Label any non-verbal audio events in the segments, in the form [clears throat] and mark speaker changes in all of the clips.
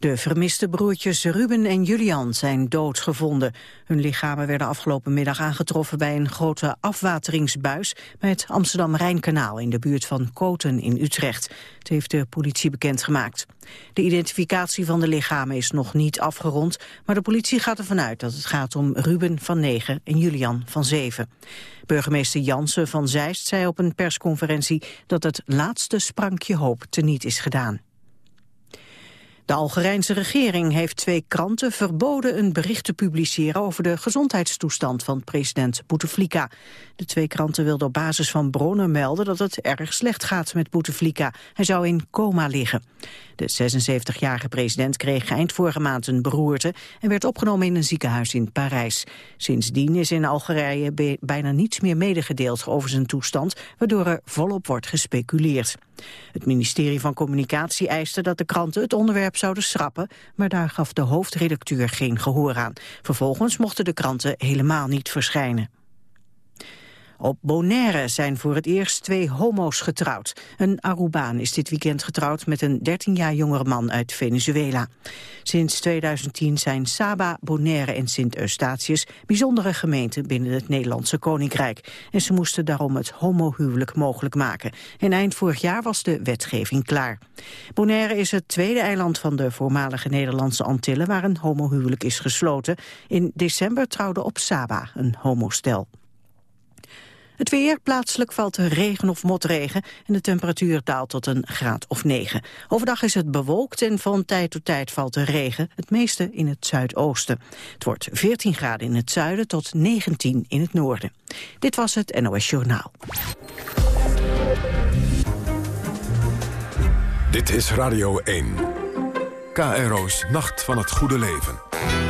Speaker 1: De vermiste broertjes Ruben en Julian zijn doodgevonden. Hun lichamen werden afgelopen middag aangetroffen bij een grote afwateringsbuis bij het Amsterdam-Rijnkanaal in de buurt van Koten in Utrecht. Het heeft de politie bekendgemaakt. De identificatie van de lichamen is nog niet afgerond, maar de politie gaat ervan uit dat het gaat om Ruben van 9 en Julian van 7. Burgemeester Jansen van Zeist zei op een persconferentie dat het laatste sprankje hoop teniet is gedaan. De Algerijnse regering heeft twee kranten verboden een bericht te publiceren over de gezondheidstoestand van president Bouteflika. De twee kranten wilden op basis van bronnen melden dat het erg slecht gaat met Bouteflika. Hij zou in coma liggen. De 76-jarige president kreeg eind vorige maand een beroerte en werd opgenomen in een ziekenhuis in Parijs. Sindsdien is in Algerije bijna niets meer medegedeeld over zijn toestand, waardoor er volop wordt gespeculeerd. Het ministerie van Communicatie eiste dat de kranten het onderwerp zouden schrappen, maar daar gaf de hoofdredacteur geen gehoor aan. Vervolgens mochten de kranten helemaal niet verschijnen. Op Bonaire zijn voor het eerst twee homo's getrouwd. Een Arubaan is dit weekend getrouwd met een 13 jaar jongere man uit Venezuela. Sinds 2010 zijn Saba, Bonaire en Sint-Eustatius bijzondere gemeenten binnen het Nederlandse Koninkrijk. En ze moesten daarom het homohuwelijk mogelijk maken. En eind vorig jaar was de wetgeving klaar. Bonaire is het tweede eiland van de voormalige Nederlandse Antillen waar een homohuwelijk is gesloten. In december trouwde op Saba een homostel. Het weer, plaatselijk valt regen of motregen en de temperatuur daalt tot een graad of 9. Overdag is het bewolkt en van tijd tot tijd valt er regen, het meeste in het zuidoosten. Het wordt 14 graden in het zuiden tot 19 in het noorden. Dit was het NOS Journaal.
Speaker 2: Dit is Radio 1. KRO's Nacht van het Goede Leven.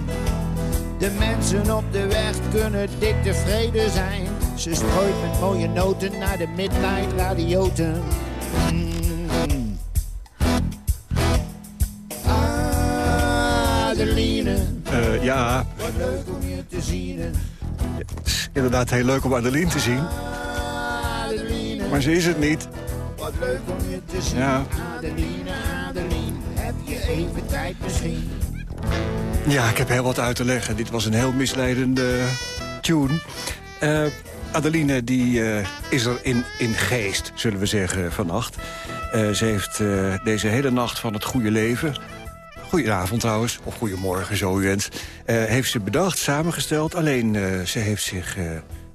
Speaker 3: De mensen op de weg kunnen dik tevreden zijn. Ze strooit met mooie noten naar de midnight radioten. Mm. Adeline.
Speaker 4: Uh, ja.
Speaker 3: Wat leuk om je te zien.
Speaker 4: Het is inderdaad heel leuk om Adeline te zien.
Speaker 3: Adeline.
Speaker 4: Maar ze is het niet.
Speaker 3: Wat leuk om je te zien.
Speaker 4: Ja.
Speaker 3: Adeline, Adeline. Heb je even tijd misschien?
Speaker 4: Ja, ik heb heel wat uit te leggen. Dit was een heel misleidende tune. Uh, Adeline die, uh, is er in, in geest, zullen we zeggen, vannacht. Uh, ze heeft deze hele nacht van het goede leven... Goedenavond trouwens, of goedemorgen, zo u heeft ze bedacht, samengesteld. Alleen, ze heeft zich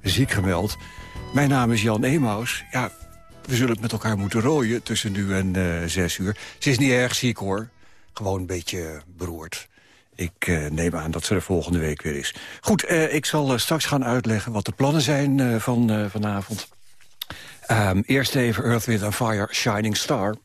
Speaker 4: ziek gemeld. Mijn naam is Jan Emaus. Ja, we zullen het met elkaar moeten rooien tussen nu en zes uur. Ze is niet erg ziek, hoor. Gewoon een beetje beroerd. Ik uh, neem aan dat ze er volgende week weer is. Goed, uh, ik zal uh, straks gaan uitleggen wat de plannen zijn van vanavond. Um, eerst even Earth, Wind Fire, Shining Star.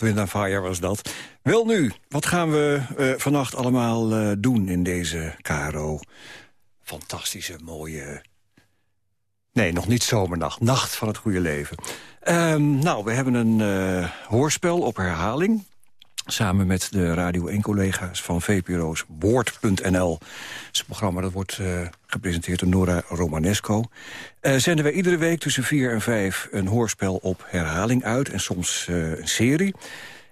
Speaker 4: Wind Fire was dat. Wel nu, wat gaan we uh, vannacht allemaal uh, doen in deze KRO? Fantastische, mooie... Nee, nog niet zomernacht. Nacht van het goede leven. Um, nou, we hebben een uh, hoorspel op herhaling. Samen met de Radio 1-collega's van VPRO's Woord.nl. Een programma dat wordt uh, gepresenteerd door Nora Romanesco. Uh, zenden wij iedere week tussen 4 en 5 een hoorspel op herhaling uit. En soms uh, een serie.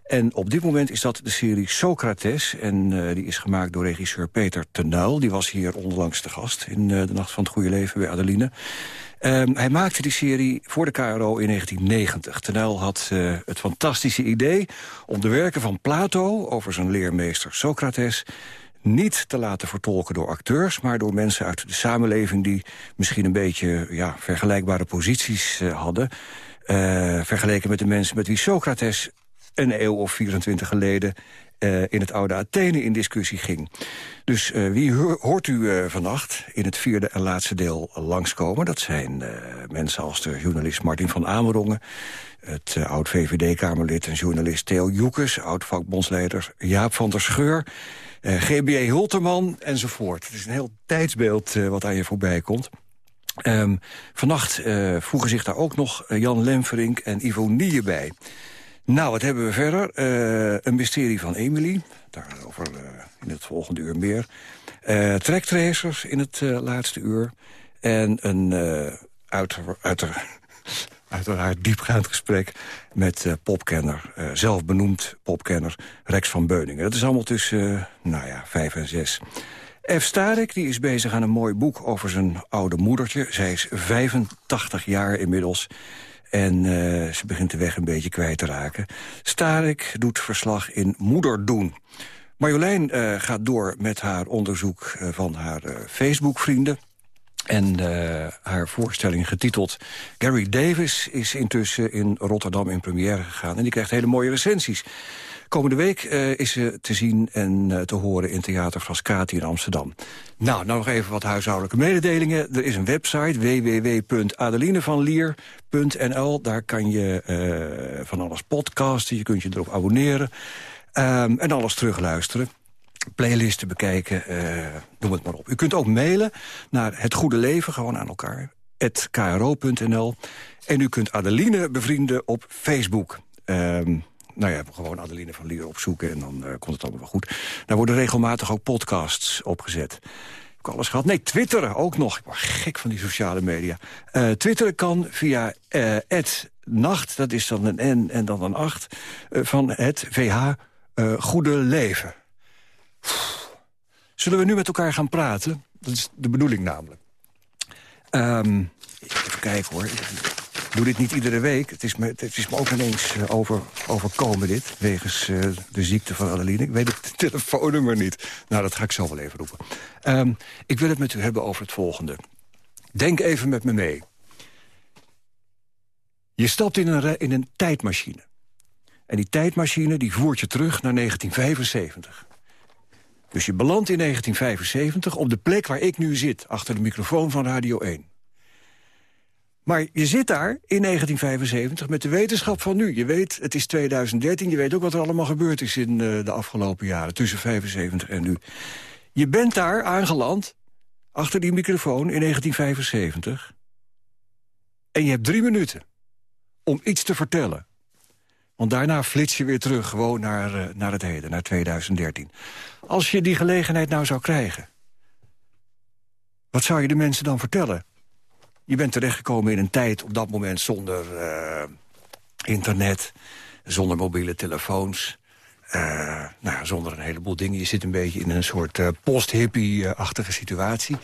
Speaker 4: En op dit moment is dat de serie Socrates. En die is gemaakt door regisseur Peter Tenuil. Die was hier onlangs te gast in de Nacht van het Goede Leven bij Adeline. Um, hij maakte die serie voor de KRO in 1990. Tenuil had uh, het fantastische idee om de werken van Plato... over zijn leermeester Socrates niet te laten vertolken door acteurs... maar door mensen uit de samenleving die misschien een beetje ja, vergelijkbare posities uh, hadden... Uh, vergeleken met de mensen met wie Socrates een eeuw of 24 geleden uh, in het oude Athene in discussie ging. Dus uh, wie hoort u uh, vannacht in het vierde en laatste deel langskomen? Dat zijn mensen als de journalist Martin van Amerongen... het oud-VVD-Kamerlid en journalist Theo Joekes... oud-vakbondsleider Jaap van der Scheur... GBA Hulterman enzovoort. Het is een heel tijdsbeeld wat aan je voorbij komt. Um, vannacht voegen zich daar ook nog Jan Lemferink en Ivo bij... Nou, wat hebben we verder? Uh, een mysterie van Emily. Daarover uh, in het volgende uur meer. Uh, in het laatste uur. En een uiter, uiter, [laughs] uiteraard diepgaand gesprek met popkenner. zelf benoemd popkenner Rex van Beuningen. Dat is allemaal tussen, nou ja, vijf en zes. F. Starik die is bezig aan een mooi boek over zijn oude moedertje. Zij is 85 jaar inmiddels. En uh, ze begint de weg een beetje kwijt te raken. Starik doet verslag in Moederdoen. Marjolein uh, gaat door met haar onderzoek uh, van haar Facebook-vrienden. En haar voorstelling getiteld Gary Davis is intussen in Rotterdam in première gegaan. En die krijgt hele mooie recensies. Komende week uh, is ze te zien en uh, te horen in Theater Frascati in Amsterdam. Nou, nou nog even wat huishoudelijke mededelingen. Er is een website www.adelienevanlier.nl. Daar kan je uh, van alles podcasten, je kunt je erop abonneren. Um, en alles terugluisteren playlisten bekijken, noem het maar op. U kunt ook mailen naar Het Goede Leven, gewoon aan elkaar, kro.nl. En u kunt Adeline bevrienden op Facebook. Um, nou ja, gewoon Adeline van Lier opzoeken en dan uh, komt het allemaal wel goed. Daar worden regelmatig ook podcasts opgezet. Heb ik alles gehad? Nee, twitteren ook nog. Ik word gek van die sociale media. Uh, twitteren kan via uh, nacht, dat is dan een N en dan een 8... van het VH Goede Leven. Zullen we nu met elkaar gaan praten? Dat is de bedoeling namelijk. Um, even kijken hoor doe dit niet iedere week. Het is me, het is me ook ineens uh, over, overkomen dit. Wegens uh, de ziekte van Adeline. Ik weet het telefoonnummer niet. Nou, dat ga ik zo wel even roepen. Um, ik wil het met u hebben over het volgende. Denk even met me mee. Je stapt in een, in een tijdmachine. En die tijdmachine die voert je terug naar 1975. Dus je belandt in 1975 op de plek waar ik nu zit... achter de microfoon van Radio 1. Maar je zit daar in 1975 met de wetenschap van nu. Je weet, het is 2013, je weet ook wat er allemaal gebeurd is in uh, de afgelopen jaren... tussen 75 en nu. Je bent daar aangeland, achter die microfoon, in 1975... en je hebt drie minuten om iets te vertellen. Want daarna flits je weer terug, gewoon naar, uh, naar het heden, naar 2013. Als je die gelegenheid nou zou krijgen... wat zou je de mensen dan vertellen? Je bent terechtgekomen in een tijd op dat moment zonder uh, internet... zonder mobiele telefoons, uh, nou, zonder een heleboel dingen. Je zit een beetje in een soort uh, post-hippie-achtige situatie.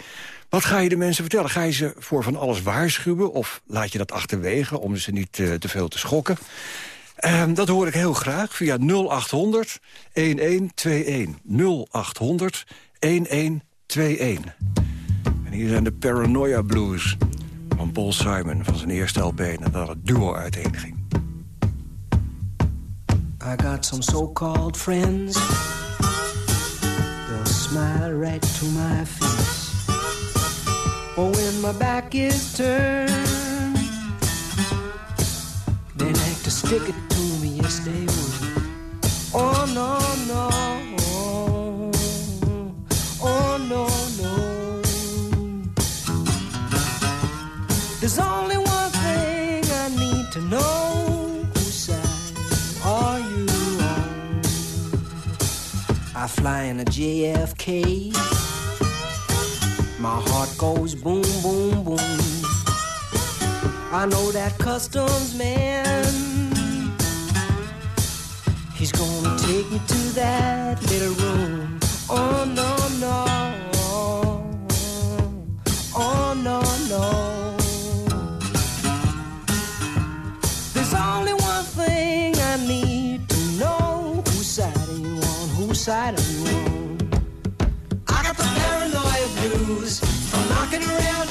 Speaker 4: Wat ga je de mensen vertellen? Ga je ze voor van alles waarschuwen? Of laat je dat achterwege om ze niet te veel te schokken? Uh, dat hoor ik heel graag via 0800 1121. 0800 1121. En hier zijn de Paranoia Blues van Paul Simon van zijn eerste LP nadat het duo uiteenging. I got some so-called friends They'll smile right to my face But when my back is turned
Speaker 5: stick it to me, yes they would. Oh no, no. There's only one thing I need to know. Whose side are you on? I fly in a JFK. My heart goes boom, boom, boom. I know that customs man. He's gonna take me to that little room. Oh no, no. Oh no, no. Side you on? I got the paranoia blues from knocking around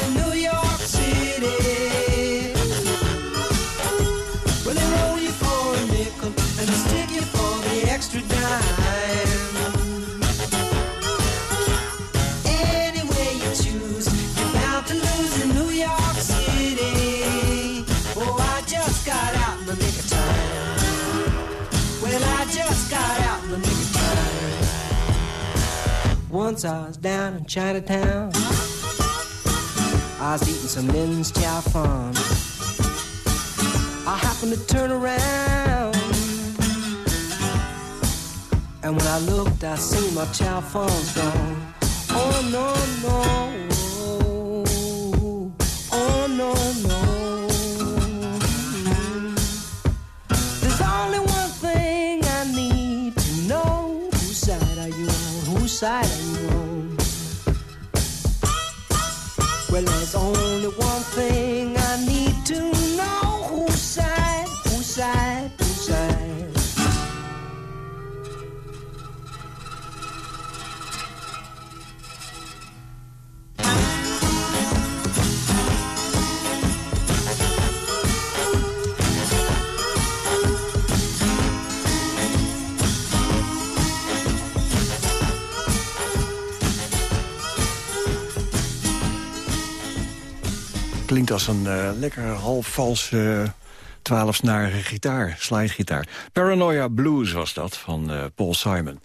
Speaker 5: Once I was down in Chinatown. I was eating some Lin's Chow Fun. I happened to turn around. And when I looked, I seen my chow fun's gone. Oh no, no.
Speaker 4: Klinkt als een eh, lekker half vals uh, twaalfsnarige gitaar, slidegitaar. Paranoia Blues was dat, van eh, Paul Simon.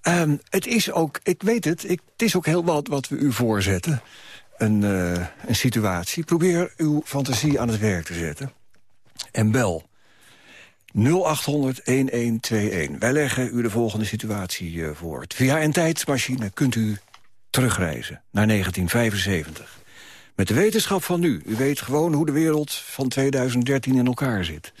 Speaker 4: Ehm, het is ook, ik weet het, het is ook heel wat wat we u voorzetten. Een, eh, een situatie. Probeer uw fantasie aan het werk te zetten. En bel 0800-1121. Wij leggen u de volgende situatie eh, voor. Via een tijdsmachine kunt u terugreizen naar 1975. Met de wetenschap van nu. U weet gewoon hoe de wereld van 2013 in elkaar zit.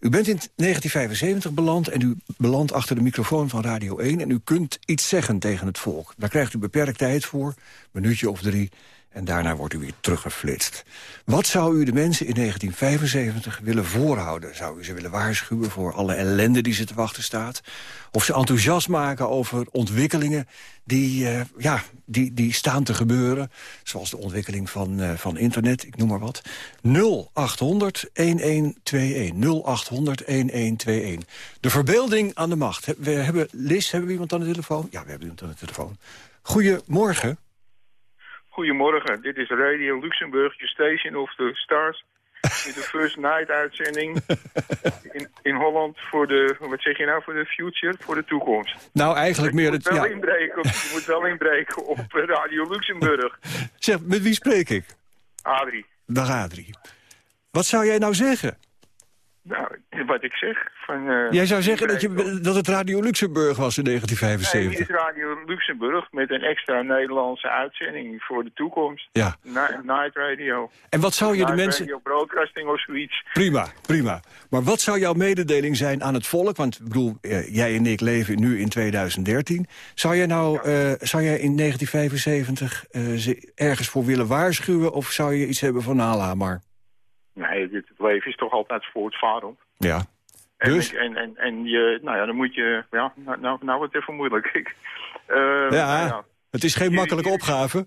Speaker 4: U bent in 1975 beland en u belandt achter de microfoon van Radio 1... en u kunt iets zeggen tegen het volk. Daar krijgt u beperkt tijd voor, een minuutje of drie... en daarna wordt u weer teruggeflitst. Wat zou u de mensen in 1975 willen voorhouden? Zou u ze willen waarschuwen voor alle ellende die ze te wachten staat? Of ze enthousiast maken over ontwikkelingen die, uh, ja, die, die staan te gebeuren? Zoals de ontwikkeling van, uh, van internet, ik noem maar wat. 0800 1121. 0800 1121. De verbeelding aan de macht. We hebben, Liz, hebben we iemand aan de telefoon? Ja, we hebben iemand aan de telefoon. Goedemorgen.
Speaker 6: Goedemorgen, dit is Radio Luxemburg, your station of the stars. De First Night uitzending [laughs] in, in Holland voor de, wat zeg je nou, voor de future, voor de toekomst.
Speaker 4: Nou, eigenlijk meer...
Speaker 6: Het,
Speaker 4: ja.
Speaker 6: inbreken, je moet wel inbreken op Radio Luxemburg.
Speaker 4: Zeg, met wie spreek ik?
Speaker 6: Adrie,
Speaker 4: Dag Adrie. Wat zou jij nou zeggen?
Speaker 6: Nou, wat ik zeg. Van, eh,
Speaker 4: Jij zou zeggen dat, je, dat het Radio Luxemburg was in
Speaker 6: op- Nee, dit
Speaker 4: 1975.
Speaker 6: is Radio Luxemburg met een extra Nederlandse uitzending voor de toekomst.
Speaker 4: Ja.
Speaker 6: Na- Night Radio.
Speaker 4: En wat zou je de mensen...
Speaker 6: Radio Broadcasting of zoiets.
Speaker 4: Prima, prima. Maar wat zou jouw mededeling zijn aan het volk? Want ik bedoel, eh, jij en ik leven nu in 2013. Zou jij nou eh, zou jij in 1975 eh, ze ergens voor willen waarschuwen... of zou je iets hebben van ala maar?
Speaker 6: Nee, dit, het leven is toch altijd voortvarend.
Speaker 4: Ja.
Speaker 6: En,
Speaker 4: Dus?
Speaker 6: en, en, en je, nou ja, dan moet je, ja, nou, nou, nou wordt het even moeilijk. [laughs] Ik, eh, nou
Speaker 4: Ja, het is geen
Speaker 6: Hier-
Speaker 4: makkelijke
Speaker 6: hier-
Speaker 4: opgave.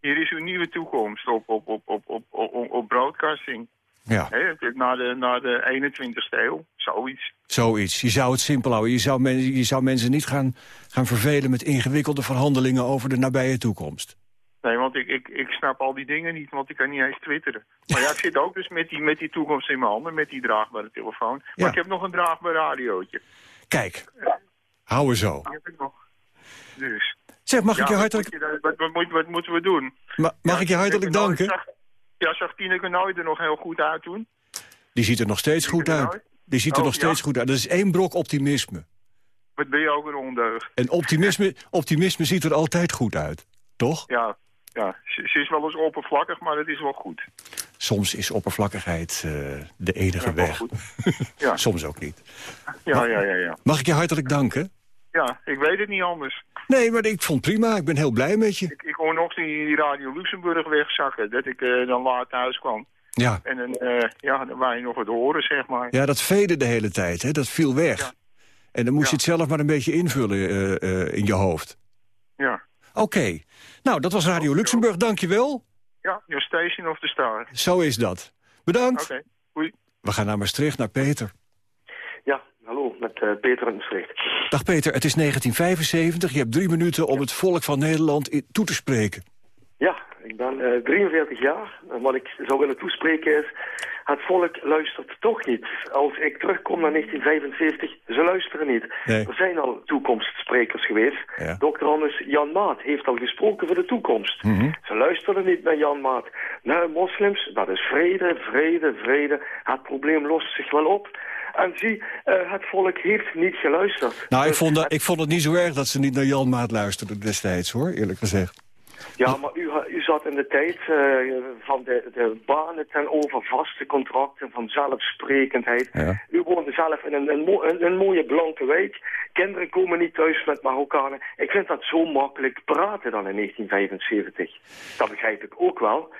Speaker 6: hier is uw nieuwe toekomst op, op, op, op, op, op, op broadcasting.
Speaker 4: Ja,
Speaker 6: Hè, na, de, na de 21ste eeuw, zoiets.
Speaker 4: zoiets. Je zou het simpel houden. Je zou, men, je zou mensen niet gaan, gaan vervelen met ingewikkelde verhandelingen over de nabije toekomst.
Speaker 6: Nee, want ik, ik, ik snap al die dingen niet, want ik kan niet eens twitteren. Maar ja, ik zit ook dus met die, met die toekomst in mijn handen, met die draagbare telefoon. Maar
Speaker 4: Ja.
Speaker 6: ik heb nog een draagbaar radiootje.
Speaker 4: Kijk, hou er zo.
Speaker 6: Heb ik nog. Dus.
Speaker 4: Zeg, mag ik je hartelijk,
Speaker 6: je wat, wat, moet- wat moeten we doen?
Speaker 4: ma- mag ik je hartelijk danken?
Speaker 6: Zag- Ja, zag Tineke nooit er nog heel goed uit toen?
Speaker 4: Die ziet er nog steeds goed uit. Die ziet er
Speaker 6: Oh,
Speaker 4: nog steeds goed uit. Dat is één brok optimisme.
Speaker 6: Wat ben je ook een ondeugd?
Speaker 4: En optimisme, optimisme ziet er altijd goed uit. Toch?
Speaker 6: Ja, ja. Ze, ze is wel eens oppervlakkig, maar het is wel goed.
Speaker 4: Soms is oppervlakkigheid eh, de enige
Speaker 6: Ja,
Speaker 4: weg. [laughs]
Speaker 6: Ja.
Speaker 4: Soms ook niet.
Speaker 6: Ja, ja, ja, ja.
Speaker 4: Mag ik je hartelijk danken?
Speaker 6: Ja, ik weet het niet anders.
Speaker 4: Nee, maar ik vond het prima. Ik ben heel blij met je.
Speaker 6: Ik, ik hoor nog die Radio Luxemburg wegzakken, dat ik eh, dan laat thuis kwam.
Speaker 4: Ja,
Speaker 6: En dan, eh, ja, dan wou je nog wat horen, zeg maar.
Speaker 4: ja dat veden de hele tijd. Hè? Dat viel weg.
Speaker 6: Ja.
Speaker 4: En dan moest
Speaker 6: Ja.
Speaker 4: je het zelf maar een beetje invullen in je hoofd.
Speaker 6: Ja,
Speaker 4: Oké. Nou, dat was Radio Luxemburg. Dank je wel.
Speaker 6: ja Your Station of the Star.
Speaker 4: Zo is dat. Bedankt.
Speaker 6: Oké, Oei.
Speaker 4: We gaan naar Maastricht, naar Peter.
Speaker 7: Ja, hallo, met eh, Peter in Maastricht.
Speaker 4: Dag Peter, het is 1975. Je hebt drie minuten om het volk van Nederland toe te spreken.
Speaker 7: Ja, ik ben eh 43 jaar. En wat ik zou willen toespreken is... Het volk luistert toch niet. Als ik terugkom naar 1975, ze luisteren niet.
Speaker 4: Nee.
Speaker 7: Er zijn al toekomstsprekers geweest.
Speaker 4: Ja.
Speaker 7: Dr. Anders Jan Maat heeft al gesproken voor de toekomst.
Speaker 4: Mhm.
Speaker 7: Ze luisteren niet naar Jan Maat. Nou, moslims, dat is vrede, vrede, vrede. Het probleem lost zich wel op. En zie, eh, het volk heeft niet geluisterd.
Speaker 4: Nou, ik
Speaker 7: Dus
Speaker 4: vond, dat, ik vond het niet zo erg dat ze niet naar Jan Maat luisterden destijds, hoor, eerlijk gezegd.
Speaker 7: Ja, maar u, u zat in de tijd eh, van de, de banen ten over vaste contracten, van zelfsprekendheid.
Speaker 4: Ja.
Speaker 7: U woonde zelf in een, een, een mooie blanke wijk. Kinderen komen niet thuis met Marokkanen. Ik vind dat zo makkelijk praten dan in 1975. Dat begrijp ik ook wel.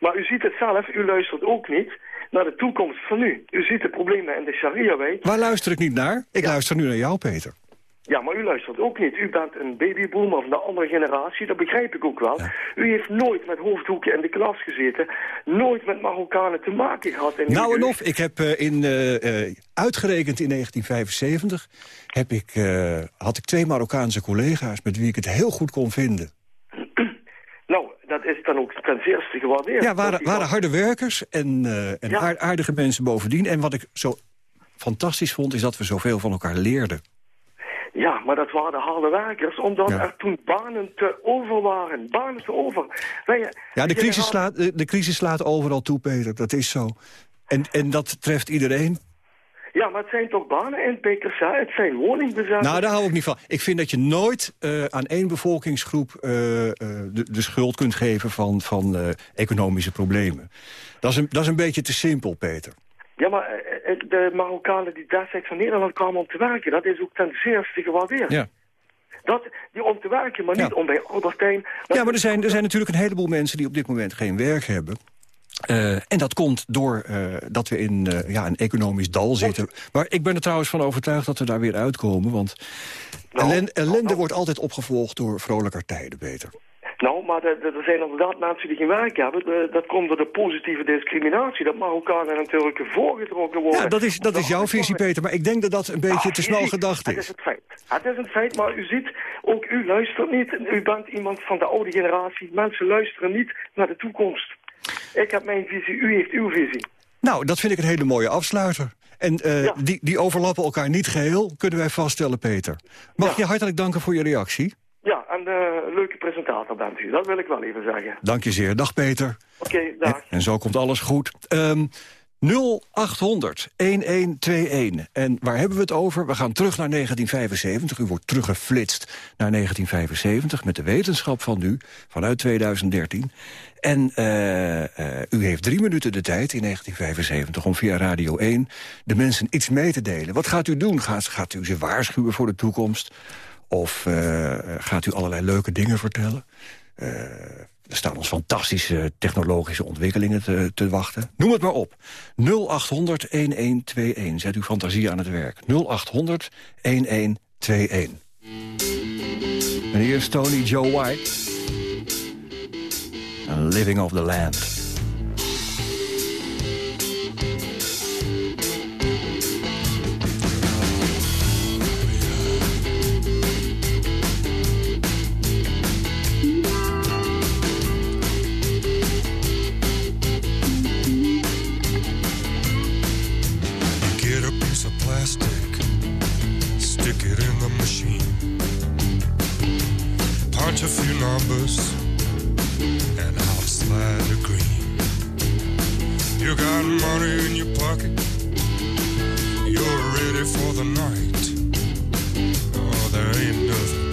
Speaker 7: Maar u ziet het zelf, u luistert ook niet naar de toekomst van nu. U ziet de problemen in de Sharia-wijk.
Speaker 4: Waar luister ik niet naar? Ik luister nu naar jou, Peter.
Speaker 7: Ja, maar u luistert ook niet. U bent een babyboomer van de andere generatie, dat begrijp ik ook wel. U heeft nooit met hoofddoeken in de klas gezeten. Nooit met Marokkanen te maken gehad. In
Speaker 4: Nou en of, ik heb eh, in, eh, eh, uitgerekend in 1975... Heb ik, had ik twee Marokkaanse collega's met wie ik het heel goed kon vinden. [clears throat]
Speaker 7: Nou, dat is dan ook ten zeerste gewaardeerd.
Speaker 4: Ja, waren, waren harde werkers en, en
Speaker 7: Ja.
Speaker 4: aardige mensen bovendien. En wat ik zo fantastisch vond, is dat we zoveel van elkaar leerden.
Speaker 7: Ja, maar dat waren harde werkers, omdat
Speaker 4: Ja.
Speaker 7: er toen banen te over waren. Banen te over. Wij,
Speaker 4: Ja, de crisis, slaat, de, de crisis slaat overal toe, Peter. Dat is zo. En, en dat treft iedereen.
Speaker 7: Ja, maar het zijn toch banen in PKC? Het zijn woningbezettingen.
Speaker 4: Nou, daar hou ik niet van. Ik vind dat je nooit eh, aan één bevolkingsgroep eh, eh, de, de schuld kunt geven van, van eh, economische problemen. Dat is, een, dat is een beetje te simpel, Peter.
Speaker 7: Ja, maar eh, eh, de Marokkanen die destijds van Nederland kwamen om te werken, dat is ook ten zeerste gewaardeerd.
Speaker 4: Ja.
Speaker 7: Dat, die om te werken, maar
Speaker 4: Ja.
Speaker 7: niet om bij Albertijn...
Speaker 4: Ja, maar er zijn, er zijn natuurlijk een heleboel mensen die op dit moment geen werk hebben. Eh, en dat komt door eh, dat we in eh, ja, een economisch dal zitten. Maar ik ben er trouwens van overtuigd dat we daar weer uitkomen. Want
Speaker 7: Nou,
Speaker 4: ellen- ellende
Speaker 7: nou.
Speaker 4: wordt altijd opgevolgd door vrolijker tijden, Peter.
Speaker 7: Nou, maar er zijn inderdaad mensen die geen werk hebben. De- dat komt door de positieve discriminatie. Dat Marokkanen natuurlijk voorgetrokken worden.
Speaker 4: Ja, dat is, dat is jouw visie, Peter. Maar ik denk dat dat een beetje te snel
Speaker 7: ziet,
Speaker 4: gedacht
Speaker 7: Het is
Speaker 4: is.
Speaker 7: het feit. Het is een feit, maar u ziet, ook u luistert niet. U bent iemand van de oude generatie. Mensen luisteren niet naar de toekomst. Ik heb mijn visie, u heeft uw visie.
Speaker 4: Nou, dat vind ik een hele mooie afsluiter. En eh,
Speaker 7: Ja.
Speaker 4: die, die overlappen elkaar niet geheel, kunnen wij vaststellen, Peter. Mag
Speaker 7: Ja.
Speaker 4: je hartelijk danken voor je reactie?
Speaker 7: Ja, en uh, leuke presentator bent u. Dat wil ik wel even zeggen.
Speaker 4: Dank je zeer. Dag, Peter.
Speaker 7: Oké, dag.
Speaker 4: En zo komt alles goed. Ehm 0800 1121. En waar hebben we het over? We gaan terug naar 1975. U wordt teruggeflitst naar 1975 met de wetenschap van nu, vanuit 2013. En uh, uh, u heeft drie minuten de tijd in 1975 om via Radio 1 de mensen iets mee te delen. Wat gaat u doen? Gaat, gaat u ze waarschuwen voor de toekomst? Of uh, gaat u allerlei leuke dingen vertellen? Uh, er staan ons fantastische technologische ontwikkelingen te, te, wachten. Noem het maar op. 0800 1121. Zet uw fantasie aan het werk. 0800 1121. En hier is Tony Joe White. Living off the Land.
Speaker 8: Stick it in the machine. Punch a few numbers, and I'll slide the green. You got money in your pocket, you're ready for the night. Oh, there ain't nothing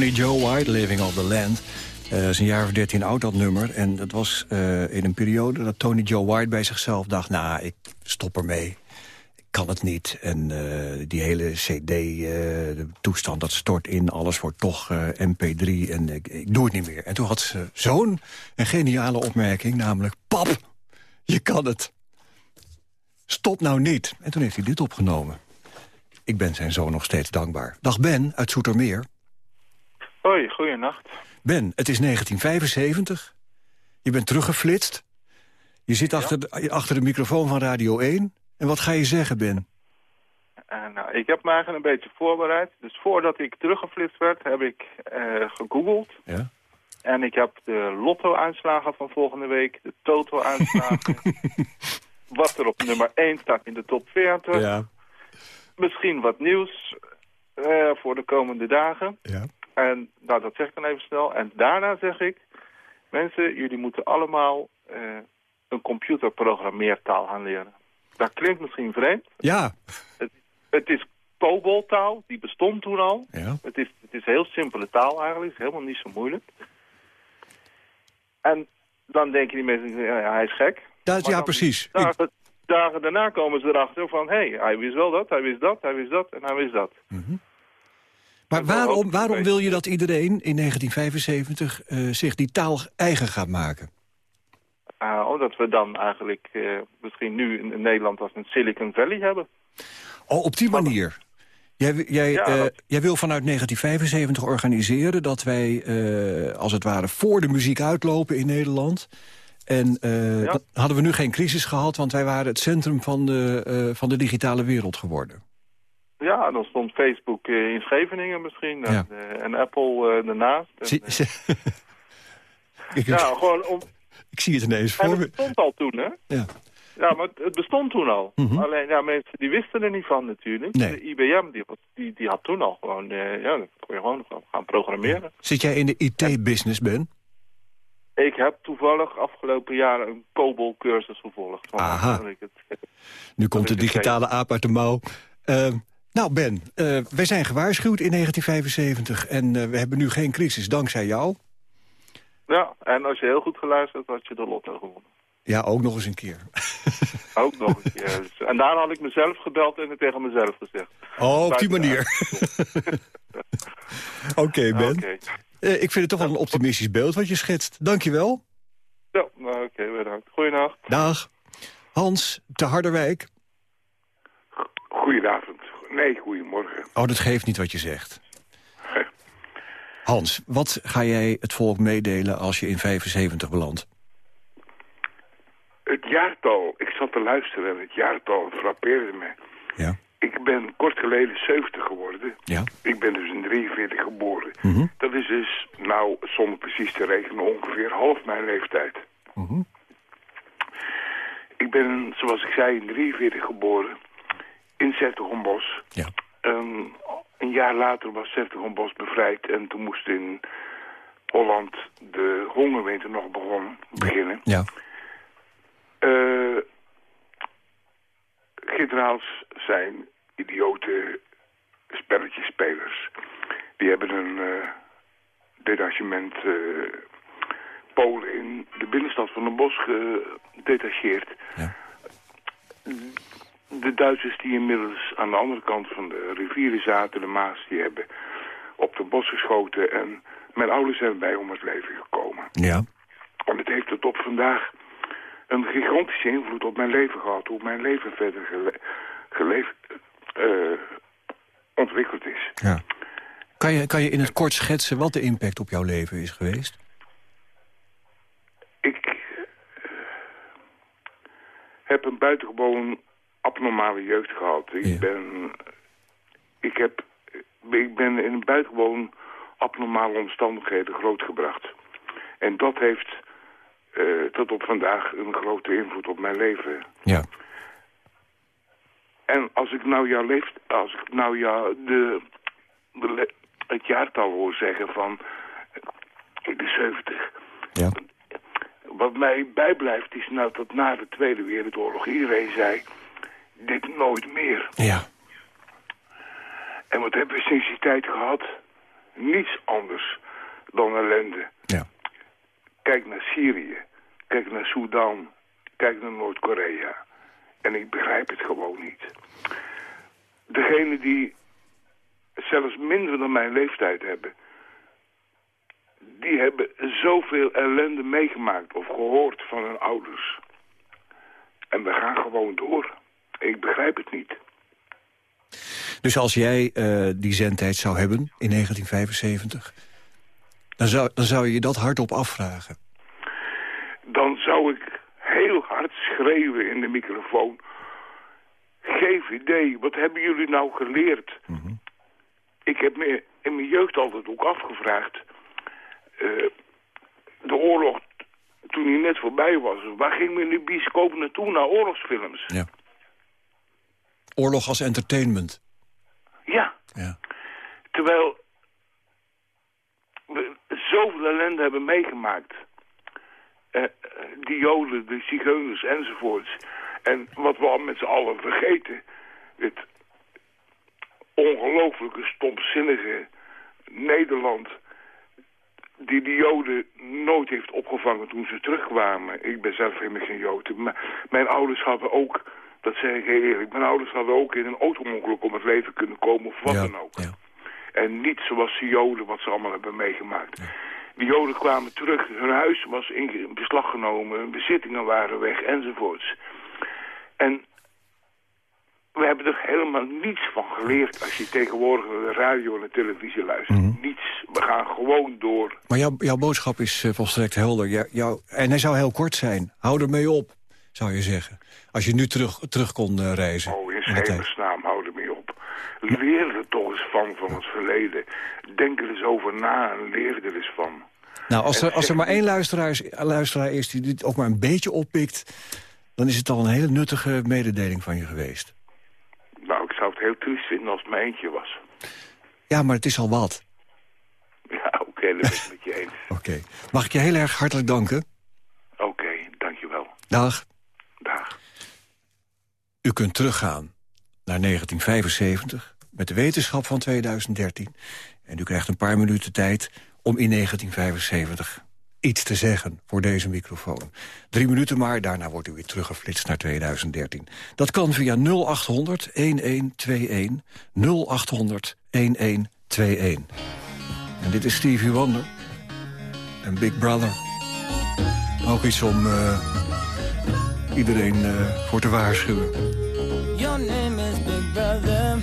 Speaker 4: Tony Joe White, Living off the Land. Dat is een jaar of dertien oud, dat nummer. En dat was eh, in een periode dat Tony Joe White bij zichzelf dacht... nou, ik stop ermee. Ik kan het niet. En eh, die hele cd-toestand, dat stort in. Alles wordt toch eh, mp3 en ik, ik doe het niet meer. En toen had ze zo'n geniale opmerking, namelijk... Pap, je kan het. Stop nou niet. En toen heeft hij dit opgenomen. Ik ben zijn zoon nog steeds dankbaar. Dag Ben, uit Zoetermeer.
Speaker 9: Hoi, goeienacht.
Speaker 4: Ben, het is 1975. Je bent teruggeflitst. Je zit achter, de, achter de microfoon van Radio 1. En wat ga je zeggen, Ben?
Speaker 9: Uh, nou, ik heb me eigenlijk een beetje voorbereid. Dus voordat ik teruggeflitst werd, heb ik uh, gegoogeld.
Speaker 4: Ja?
Speaker 9: En ik heb de lotto-aanslagen van volgende week, de toto-aanslagen. [laughs] wat er op nummer 1 staat in de top 40.
Speaker 4: Ja.
Speaker 9: Misschien wat nieuws uh, voor de komende dagen.
Speaker 4: Ja.
Speaker 9: En nou, dat zeg ik dan even snel. En daarna zeg ik, Mensen, jullie moeten allemaal eh, een computerprogrammeertaal gaan leren. Dat klinkt misschien vreemd.
Speaker 4: Ja.
Speaker 9: Het, het is COBOL-taal, die bestond toen al.
Speaker 4: Ja.
Speaker 9: Het is, het is heel simpele taal eigenlijk, het is helemaal niet zo moeilijk. En dan denken die mensen, ja, hij is gek.
Speaker 4: Dat, ja, precies. Ik-
Speaker 9: Dagen, dagen daarna komen ze erachter van, hé, hey, hij wist wel dat, hij wist dat, hij wist dat en hij wist dat. dat wel
Speaker 4: waarom, waarom wil je dat iedereen in 1975 eh, zich die taal eigen gaat maken?
Speaker 9: Ah, omdat we dan eigenlijk eh, misschien nu in, in Nederland als een Silicon Valley hebben.
Speaker 4: Oh, op die manier. Jij, jij,
Speaker 9: Ja,
Speaker 4: eh,
Speaker 9: dat-
Speaker 4: jij wil vanuit 1975 organiseren dat wij, als het ware, voor de muziek uitlopen in Nederland. En
Speaker 9: Ja.
Speaker 4: hadden we nu geen crisis gehad, want wij waren het centrum van de, van de digitale wereld geworden.
Speaker 9: Ja, dan stond Facebook eh, in Scheveningen misschien en,
Speaker 4: Ja.
Speaker 9: eh, en Apple eh, daarnaast.
Speaker 4: Zie- [laughs] ik,
Speaker 9: ja, gewoon om,
Speaker 4: ik zie het ineens
Speaker 9: en
Speaker 4: voor
Speaker 9: het
Speaker 4: me.
Speaker 9: bestond al toen, hè?
Speaker 4: Ja.
Speaker 9: Ja, maar het, het bestond toen al.
Speaker 4: Mhm.
Speaker 9: Alleen, ja, mensen die wisten er niet van natuurlijk.
Speaker 4: Nee.
Speaker 9: De IBM, die, die, die had toen al gewoon, ja, dan kon je gewoon gaan- programmeren.
Speaker 4: Zit jij in de IT-business, Ben?
Speaker 9: Ik heb toevallig afgelopen jaren een COBOL-cursus gevolgd.
Speaker 4: Aha.
Speaker 9: dat ik het-
Speaker 4: Nu komt de
Speaker 9: het
Speaker 4: digitale aap uit de mouw. Eh, nou, Ben, eh, wij zijn gewaarschuwd in 1975 en eh, we hebben nu geen crisis, dankzij jou.
Speaker 9: Ja, en als je heel goed geluisterd had, je de lotto gewonnen.
Speaker 4: Ja, ook nog eens een keer. [laughs]
Speaker 9: Ook nog een keer. En daarna had ik mezelf gebeld en het tegen mezelf gezegd.
Speaker 4: Oh, op die manier. [laughs] Oké, Ben. Eh, ik vind het toch wel een optimistisch beeld wat je schetst. Dankjewel.
Speaker 9: Ja, nou, oké, bedankt. Goeienacht.
Speaker 4: Dag. Hans, te Harderwijk.
Speaker 10: Goedenavond. Nee, goedemorgen.
Speaker 4: Oh, dat geeft niet wat je zegt. Hans, wat ga jij het volk meedelen als je in 75 belandt?
Speaker 10: Het jaartal, ik zat te luisteren en het jaartal frappeerde me.
Speaker 4: Ja.
Speaker 10: Ik ben kort geleden 70 geworden.
Speaker 4: Ja.
Speaker 10: Ik ben dus in 43 geboren.
Speaker 4: Mhm.
Speaker 10: Dat is dus, nou, zonder precies te rekenen, ongeveer half mijn leeftijd.
Speaker 4: Mhm.
Speaker 10: Ik ben, zoals ik zei, in 43 geboren. In Zertogenbos.
Speaker 4: Ja.
Speaker 10: Een, een jaar later was Zertogenbos bevrijd. En toen moest in Holland de hongerwinter nog begonnen, beginnen.
Speaker 4: Ja.
Speaker 10: Eh generaals zijn idiote spelletjespelers. Die hebben een eh, detachement eh, Polen in de binnenstad van Den Bosch gedetacheerd.
Speaker 4: Ja.
Speaker 10: De Duitsers die inmiddels aan de andere kant van de rivieren zaten, de Maas, die hebben op de bos geschoten. En mijn ouders zijn bij om het leven gekomen.
Speaker 4: Ja.
Speaker 10: En het heeft tot op vandaag een gigantische invloed op mijn leven gehad. Hoe mijn leven verder gele geleefd, eh, ontwikkeld is.
Speaker 4: ja. Kan, je, kan je in het kort schetsen wat de impact op jouw leven is geweest?
Speaker 10: Ik eh, heb een buitengewoon abnormale jeugd gehad. Ik,
Speaker 4: Ja.
Speaker 10: ben, ik, heb, ik ben in buitengewoon abnormale omstandigheden grootgebracht. En dat heeft eh, tot op vandaag een grote invloed op mijn leven.
Speaker 4: Ja.
Speaker 10: En als ik nou jouw leeft, als ik nou jou de, het jaartal hoor zeggen van de 70.
Speaker 4: Ja.
Speaker 10: Wat mij bijblijft is nou dat na de Tweede Wereldoorlog iedereen zei, dit nooit meer.
Speaker 4: Ja.
Speaker 10: En wat hebben we sinds die tijd gehad? Niets anders dan ellende.
Speaker 4: Ja.
Speaker 10: Kijk naar Syrië, kijk naar Sudan, kijk naar Noord-Korea. En ik begrijp het gewoon niet. Degene die zelfs minder dan mijn leeftijd hebben... die hebben zoveel ellende meegemaakt of gehoord van hun ouders. En we gaan gewoon door. Ik begrijp het niet.
Speaker 4: Dus als jij eh, die zendtijd zou hebben in 1975... Dan zou, dan zou je je dat hardop afvragen.
Speaker 10: dan zou ik heel hard schreeuwen in de microfoon. GVD, wat hebben jullie nou geleerd? Ik heb me in mijn jeugd altijd ook afgevraagd... eh, de oorlog, toen die net voorbij was... waar ging men in de bioscoop naartoe, naar oorlogsfilms?
Speaker 4: Ja. Oorlog als entertainment.
Speaker 10: Ja,
Speaker 4: Ja.
Speaker 10: terwijl we zoveel ellende hebben meegemaakt. eh, die Joden, de zigeuners enzovoorts. En wat we al met z'n allen vergeten, het ongelooflijke stomzinnige Nederland die de Joden nooit heeft opgevangen toen ze terugkwamen. Ik ben zelf helemaal geen Jood. Maar mijn ouders hadden ook, dat zeg ik heel eerlijk... mijn ouders hadden ook in een auto-ongeluk om het leven kunnen komen of wat
Speaker 4: Ja,
Speaker 10: dan ook. En niet zoals de Joden wat ze allemaal hebben meegemaakt. De Joden kwamen terug, hun huis was in beslag genomen, hun bezittingen waren weg enzovoorts. En we hebben er helemaal niets van geleerd als je tegenwoordig naar de radio en de televisie luistert. Niets. We gaan gewoon door.
Speaker 4: Maar jouw, jouw boodschap is eh, volstrekt helder. Ja, jou, en hij zou heel kort zijn. Hou ermee op, zou je zeggen. Als je nu terug, terug kon eh, reizen.
Speaker 10: Oh, in hemelsnaam, hou er mee op. Leer er toch eens van, van het verleden. Denk er eens over na en leer er eens van.
Speaker 4: Nou, als er, als er maar één luisteraar is, luisteraar is die dit ook maar een beetje oppikt... dan is het al een hele nuttige mededeling van je geweest.
Speaker 10: Nou, ik zou het heel triest vinden als het mijn eentje was.
Speaker 4: Ja, maar het is al wat. [laughs]
Speaker 10: Ja, oké, dat ben ik met je eens. [laughs]
Speaker 4: Oké. Mag ik je heel erg hartelijk danken?
Speaker 10: Oké, dankjewel.
Speaker 4: Dag.
Speaker 10: Dag.
Speaker 4: U kunt teruggaan naar 1975 met de wetenschap van 2013. En u krijgt een paar minuten tijd om in 1975 iets te zeggen voor deze microfoon. Drie minuten maar, daarna wordt u weer teruggeflitst naar 2013. Dat kan via 0800 1121 0800 1121. En dit is Stevie Wonder en Big Brother. Ook iets om eh, iedereen eh, voor te waarschuwen.
Speaker 5: Your name is Big Brother.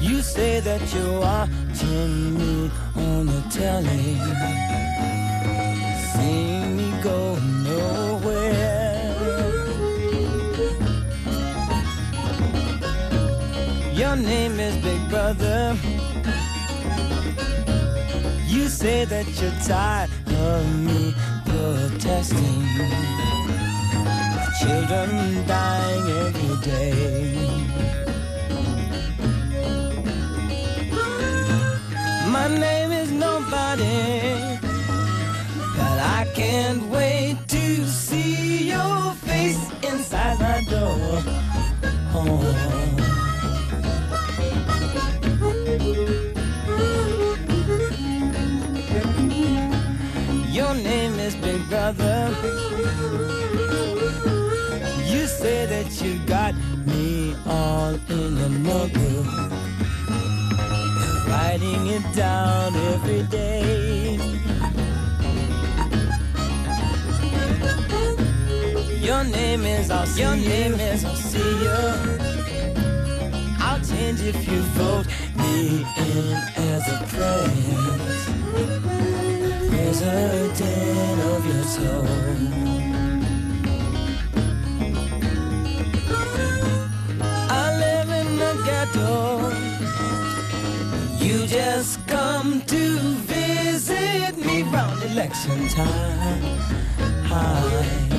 Speaker 5: You say that you're watching me on the telly. Seeing me go nowhere. Your name is Big Brother. You say that you're tired of me protesting children dying every day. My name is nobody, but I can't wait to see your face inside my door. Oh. Brother. You say that you got me all in your notebook. You're writing it down every day. Your name is I'll see Your name is I'll see you. I'll change if you vote me in as a prince. President of your soul. I live in the ghetto. You just come to visit me round election time. Hi.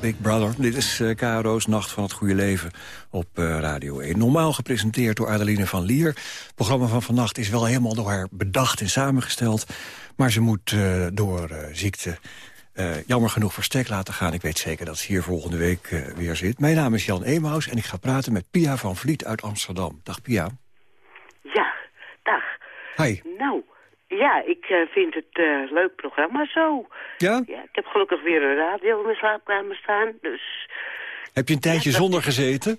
Speaker 4: Big Brother. Dit is uh, KRO's Nacht van het Goede Leven op uh, Radio 1. Normaal gepresenteerd door Adeline van Lier. Het programma van vannacht is wel helemaal door haar bedacht en samengesteld. Maar ze moet uh, door ziekte jammer genoeg verstek laten gaan. Ik weet zeker dat ze hier volgende week weer zit. Mijn naam is Jan Emaus en ik ga praten met Pia van Vliet uit Amsterdam. Dag Pia.
Speaker 11: Ja, dag.
Speaker 4: Hi.
Speaker 11: Nou, ja, ik uh, vind het uh, leuk programma zo.
Speaker 4: Ja?
Speaker 11: ja? Ik heb gelukkig weer een radio in mijn slaapkamer staan, dus...
Speaker 4: Heb je een tijdje
Speaker 11: Ja, dat-
Speaker 4: zonder gezeten?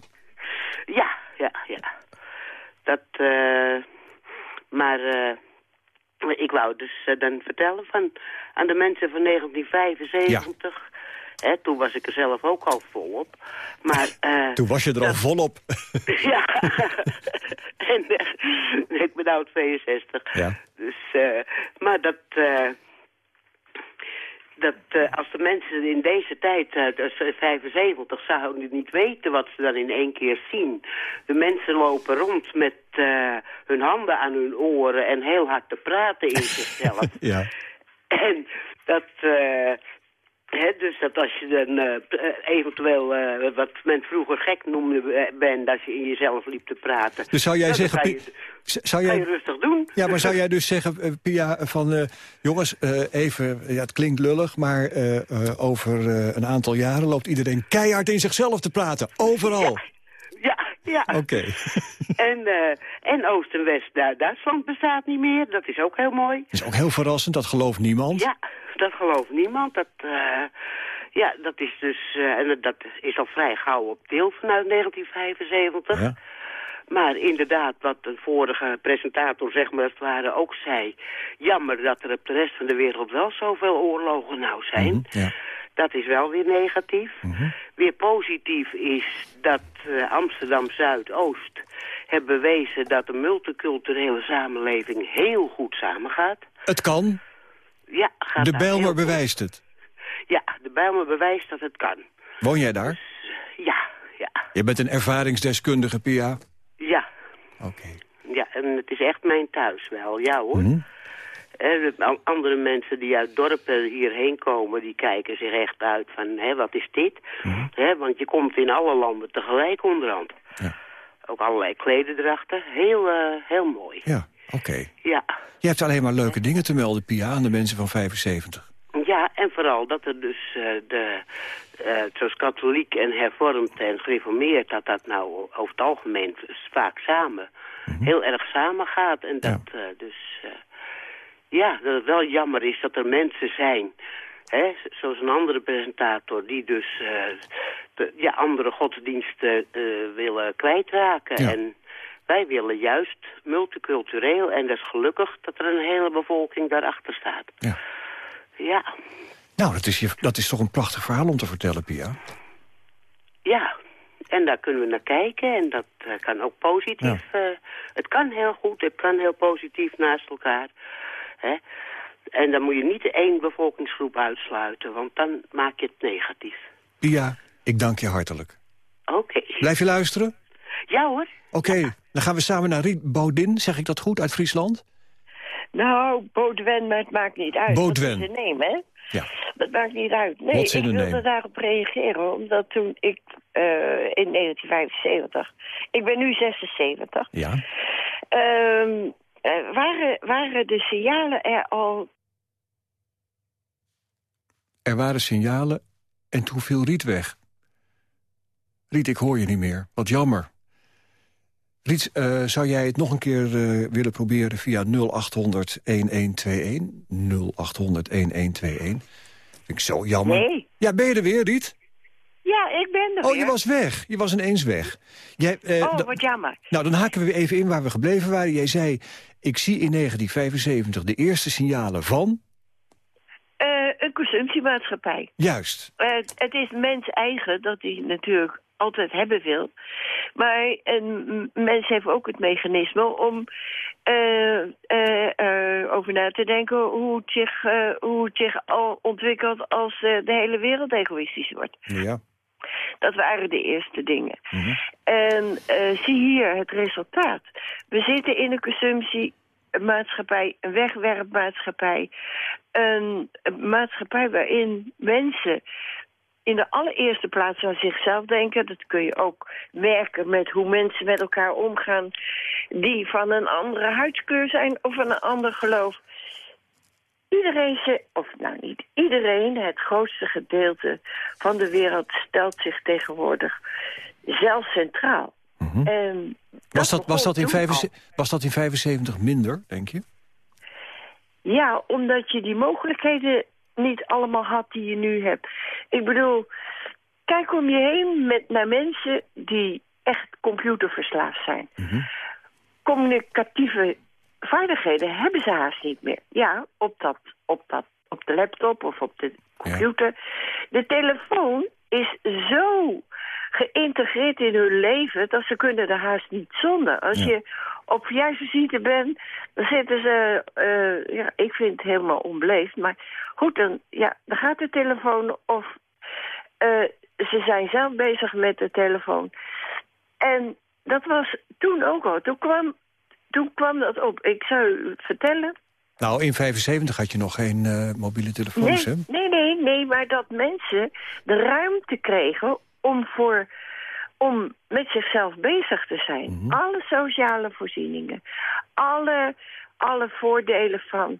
Speaker 11: Ja, ja, ja. Dat, eh... maar, eh... ik wou dus eh, dan vertellen van... aan de mensen van 1975... Hè, toen was ik er zelf ook al volop. Maar, [laughs] eh...
Speaker 4: Toen was je er al volop. [laughs] [laughs]
Speaker 11: ja. En eh, [laughs] ik ben nou 62.
Speaker 4: Ja.
Speaker 11: Dus, eh, maar dat, eh, dat als de mensen in deze tijd, dus eh, 75, zouden niet weten wat ze dan in één keer zien. De mensen lopen rond met hun handen aan hun oren en heel hard te praten in [laughs] zichzelf.
Speaker 4: Ja.
Speaker 11: En dat, dus dat als je dan eh, eh, eventueel, eh, wat men vroeger gek noemde, bent, als je in jezelf liep te praten.
Speaker 4: Dus zou jij
Speaker 11: dat
Speaker 4: zeggen...
Speaker 11: Je,
Speaker 4: zou jij...
Speaker 11: je rustig doen.
Speaker 4: Ja, maar zou jij dus zeggen, Pia, van... jongens, even, ja, het klinkt lullig... maar over een aantal jaren loopt iedereen keihard in zichzelf te praten. Overal.
Speaker 11: Ja, ja.
Speaker 4: Oké. [laughs] [laughs]
Speaker 11: En, eh, en Oost en West Du- Duitsland bestaat niet meer. Dat is ook heel mooi.
Speaker 4: Dat is ook heel verrassend, dat gelooft niemand.
Speaker 11: Ja, dat gelooft niemand. Dat, eh, ja, dat is dus... eh, en dat is al vrij gauw op deel vanuit 1975.
Speaker 4: Ja.
Speaker 11: Maar inderdaad, wat de vorige presentator zeg maar het ware ook zei... jammer dat er op de rest van de wereld wel zoveel oorlogen nou zijn.
Speaker 4: Mhm, ja.
Speaker 11: Dat is wel weer negatief. Weer positief is dat eh, Amsterdam Zuidoost heeft bewezen dat de multiculturele samenleving heel goed samengaat.
Speaker 4: Het kan.
Speaker 11: Ja, gaat
Speaker 4: De Bijlmer bewijst het.
Speaker 11: Ja, de Bijlmer bewijst dat het kan.
Speaker 4: Woon jij daar?
Speaker 11: Ja, ja,
Speaker 4: Je bent een ervaringsdeskundige, Pia.
Speaker 11: ja.
Speaker 4: Oké.
Speaker 11: Ja, en het is echt mijn thuis wel, ja hoor.
Speaker 4: Mhm.
Speaker 11: Eh, de an- andere mensen die uit dorpen hierheen komen, die kijken zich echt uit van, hè, wat is dit? Hè, want je komt in alle landen tegelijk onderhand.
Speaker 4: Ja.
Speaker 11: Ook allerlei klederdrachten. Heel, eh, heel mooi.
Speaker 4: Ja, oké.
Speaker 11: Ja.
Speaker 4: Je hebt alleen maar leuke dingen te melden, Pia, aan de mensen van 75.
Speaker 11: Ja, en vooral dat er dus eh, de, eh, zoals katholiek en hervormd en gereformeerd, dat dat nou over het algemeen vaak samen, heel erg samen gaat. En dat dus, ja, dat het wel jammer is dat er mensen zijn, hè, zoals een andere presentator, die dus eh, de, ja, andere godsdiensten eh, willen kwijtraken.
Speaker 4: Ja.
Speaker 11: En wij willen juist multicultureel, en dat is gelukkig dat er een hele bevolking daarachter staat.
Speaker 4: Ja.
Speaker 11: Ja,
Speaker 4: Nou, dat is, je, dat is toch een prachtig verhaal om te vertellen, Pia.
Speaker 11: ja. En daar kunnen we naar kijken en dat eh, kan ook positief. het kan heel goed, het kan heel positief naast elkaar. Hè? En dan moet je niet één bevolkingsgroep uitsluiten, want dan maak je het negatief.
Speaker 4: Pia, ik dank je hartelijk.
Speaker 11: Oké.
Speaker 4: Blijf je luisteren?
Speaker 11: Ja hoor.
Speaker 4: Oké, dan gaan we samen naar Riet Baudin, zeg ik dat goed, uit Friesland?
Speaker 12: Nou, Baudouin, maar het maakt niet uit.
Speaker 4: Baudouin.
Speaker 12: Dat is een neem, hè?
Speaker 4: Ja.
Speaker 12: Dat maakt niet uit. Nee, ik wilde
Speaker 4: name?
Speaker 12: daarop reageren, omdat toen ik eh, in 1975... Ik ben nu 76.
Speaker 4: Ja.
Speaker 12: ehm, eh, waren, waren de signalen er al...
Speaker 4: Er waren signalen en toen viel Riet weg. Riet, ik hoor je niet meer. Wat jammer. Riet, eh, zou jij het nog een keer eh, willen proberen via 0800 1121? 0800 1121. Vind ik zo jammer.
Speaker 12: Nee.
Speaker 4: Ja, ben je er weer, Riet?
Speaker 12: Ja, ik ben er
Speaker 4: Oh,
Speaker 12: weer.
Speaker 4: je was weg. Je was ineens weg. Jij, eh,
Speaker 12: oh, wat jammer.
Speaker 4: nou, dan haken we weer even in waar we gebleven waren. Jij zei, ik zie in 1975 de eerste signalen van...
Speaker 12: Eh, een consumptiemaatschappij.
Speaker 4: Juist.
Speaker 12: Eh, het is mens eigen dat hij natuurlijk altijd hebben wil. Maar een mens heeft ook het mechanisme om eh, over na te denken hoe het zich, hoe het zich al ontwikkelt als de hele wereld egoïstisch wordt.
Speaker 4: Ja.
Speaker 12: Dat waren de eerste dingen. En eh, zie hier het resultaat. We zitten in een consumptiemaatschappij, een wegwerpmaatschappij. Een, een maatschappij waarin mensen in de allereerste plaats aan zichzelf denken. Dat kun je ook merken met hoe mensen met elkaar omgaan... die van een andere huidskleur zijn of van een ander geloof. Iedereen, of nou niet iedereen, het grootste gedeelte van de wereld stelt zich tegenwoordig zelf centraal. En
Speaker 4: Was dat, was, dat in
Speaker 12: toen al.
Speaker 4: 75, was dat in 75 minder, denk je?
Speaker 12: Ja, omdat je die mogelijkheden niet allemaal had die je nu hebt. Ik bedoel, kijk om je heen met, naar mensen die echt computerverslaafd zijn. Communicatieve vaardigheden hebben ze haast niet meer. Ja, op, dat, op, dat, op de laptop of op de computer. De telefoon is zo geïntegreerd in hun leven dat ze kunnen er haast niet zonder. Als je op verjaarsvisite bent, dan zitten ze, eh, ja, ik vind het helemaal onbeleefd, maar goed, dan, ja, dan gaat de telefoon of eh, ze zijn zelf bezig met de telefoon. En dat was toen ook al. Toen kwam, toen kwam dat op. Ik zou u vertellen,
Speaker 4: Nou, in 75 had je nog geen eh, mobiele telefoons, hè?
Speaker 12: Nee, nee, nee, nee, maar dat mensen de ruimte kregen om, voor, om met zichzelf bezig te zijn. Alle sociale voorzieningen, alle, alle voordelen van,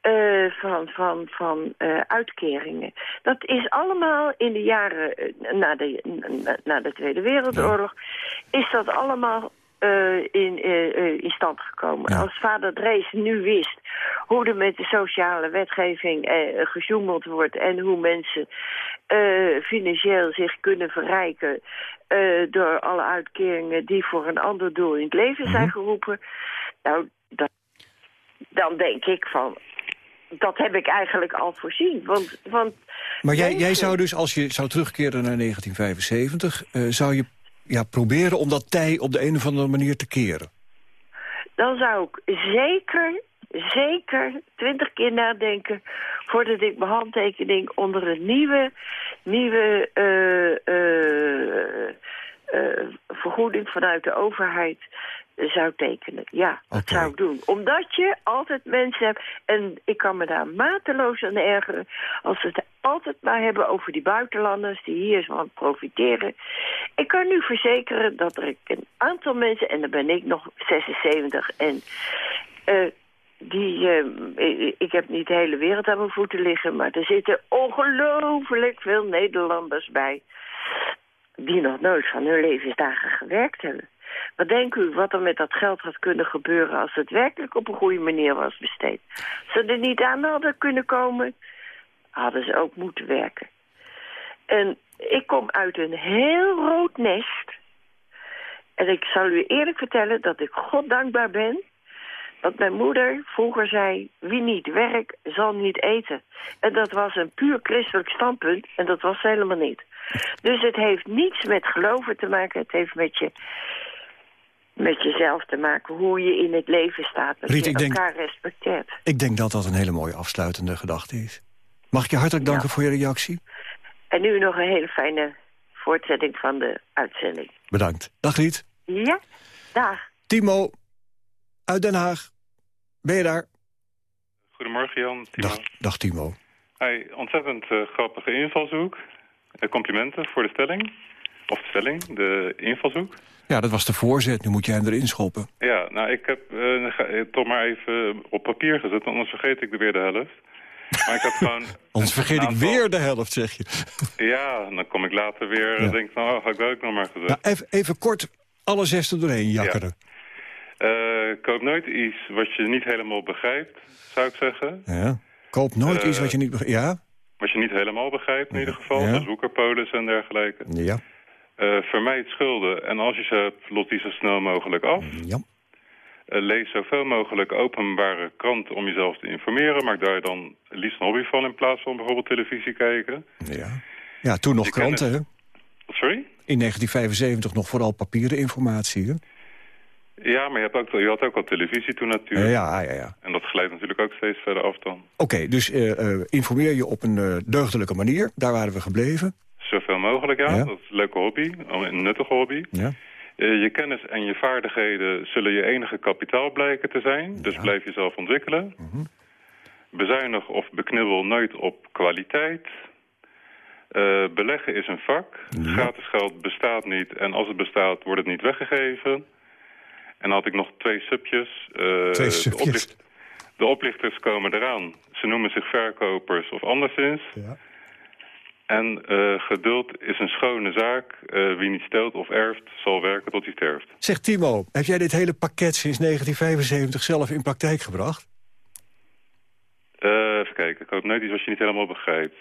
Speaker 12: eh, van, van, van eh, uitkeringen. Dat is allemaal in de jaren na, de, na, na de Tweede Wereldoorlog... is dat allemaal eh, in, eh, eh, in stand gekomen. Als vader Drees nu wist hoe er met de sociale wetgeving eh, gezoemeld wordt... en hoe mensen financieel zich kunnen verrijken... door alle uitkeringen die voor een ander doel in het leven zijn geroepen... nou, dat, dan denk ik van... Dat heb ik eigenlijk al voorzien. Want, want
Speaker 4: Maar jij, jij zou dus, als je zou terugkeren naar 1975... eh, zou je ja, proberen om dat tij op de een of andere manier te keren?
Speaker 12: dan zou ik zeker, zeker twintig keer nadenken... voordat ik mijn handtekening onder een nieuwe, nieuwe eh, eh, eh, vergoeding vanuit de overheid zou tekenen. Ja, dat zou ik doen. Omdat je altijd mensen hebt... en ik kan me daar mateloos aan ergeren... als ze het altijd maar hebben over die buitenlanders... die hier van profiteren. Ik kan nu verzekeren dat er een aantal mensen... en dan ben ik nog 76 en... eh, die, eh, ik heb niet de hele wereld aan mijn voeten liggen... maar er zitten ongelooflijk veel Nederlanders bij... die nog nooit van hun levensdagen gewerkt hebben. Wat denkt u wat er met dat geld had kunnen gebeuren... als het werkelijk op een goede manier was besteed? Ze er niet aan hadden kunnen komen... hadden ze ook moeten werken. En ik kom uit een heel rood nest... En ik zal u eerlijk vertellen dat ik God dankbaar ben... dat mijn moeder vroeger zei... wie niet werkt, zal niet eten. En dat was een puur christelijk standpunt en dat was helemaal niet. Dus het heeft niets met geloven te maken. Het heeft met, je, met jezelf te maken. Hoe je in het leven staat. Dat
Speaker 4: Riet,
Speaker 12: je
Speaker 4: ik denk-
Speaker 12: elkaar respecteert.
Speaker 4: Ik denk dat dat een hele mooie afsluitende gedachte is. Mag ik je hartelijk danken voor je reactie?
Speaker 12: En nu nog een hele fijne voortzetting van de uitzending.
Speaker 4: Bedankt. Dag Riet.
Speaker 12: Ja, dag.
Speaker 4: Timo, uit Den Haag. Ben je daar?
Speaker 13: Goedemorgen Jan. Timo.
Speaker 4: Dag, dag Timo.
Speaker 13: Hey, ontzettend eh, grappige invalshoek. Eh, complimenten voor de stelling. Of de stelling, de invalshoek.
Speaker 4: Ja, dat was de voorzet. Nu moet jij hem erin schoppen.
Speaker 13: Ja, nou ik heb eh, ga- eh, toch maar even op papier gezet, anders vergeet ik er weer de helft. Maar ik had [laughs] gewoon...
Speaker 4: Anders vergeet ik weer de helft, zeg je. [laughs]
Speaker 13: Ja, dan kom ik later weer en
Speaker 4: Ja.
Speaker 13: denk van, oh, had ik dat ook nog maar gezegd.
Speaker 4: Nou, even, even kort alle zes er doorheen jakkeren.
Speaker 13: Eh, koop nooit iets wat je niet helemaal begrijpt, zou ik zeggen.
Speaker 4: Ja. Koop nooit
Speaker 13: Eh,
Speaker 4: iets wat je niet... beg- Ja?
Speaker 13: Wat je niet helemaal begrijpt in ieder geval,
Speaker 4: Ja.
Speaker 13: zoals woekerpolis en dergelijke.
Speaker 4: Ja.
Speaker 13: Eh, vermijd schulden en als je ze hebt, lot die zo snel mogelijk af.
Speaker 4: Ja.
Speaker 13: Eh, lees zoveel mogelijk openbare kranten om jezelf te informeren. Maak daar dan liefst een hobby van in plaats van bijvoorbeeld televisie kijken.
Speaker 4: Ja. Ja, toen nog
Speaker 13: Je
Speaker 4: kranten, hè?
Speaker 13: Sorry?
Speaker 4: In 1975 nog vooral papieren informatie, hè?
Speaker 13: Ja, maar je, hebt ook, je had ook al televisie toen natuurlijk.
Speaker 4: Ja, ja, ja.
Speaker 13: En dat glijdt natuurlijk ook steeds verder af dan.
Speaker 4: Oké, dus eh, informeer je op een deugdelijke manier. Daar waren we gebleven.
Speaker 13: Zoveel mogelijk, ja.
Speaker 4: Ja.
Speaker 13: Dat is een leuke hobby, een nuttige hobby.
Speaker 4: Ja.
Speaker 13: Eh, je kennis en je vaardigheden zullen je enige kapitaal blijken te zijn. Dus blijf jezelf ontwikkelen.
Speaker 4: Mhm.
Speaker 13: Bezuinig of beknibbel nooit op kwaliteit. Eh, beleggen is een vak. Gratis geld bestaat niet. En als het bestaat, wordt het niet weggegeven. En dan had ik nog twee subjes. Eh,
Speaker 4: Twee
Speaker 13: de
Speaker 4: subjes.
Speaker 13: oplicht- De oplichters komen eraan. Ze noemen zich verkopers of anderszins. En eh, geduld is een schone zaak. Eh, wie niet steelt of erft, zal werken tot hij sterft.
Speaker 4: Zeg Timo, heb jij dit hele pakket sinds 1975 zelf in praktijk gebracht?
Speaker 13: Eh, even kijken, ik hoop net iets wat je niet helemaal begrijpt.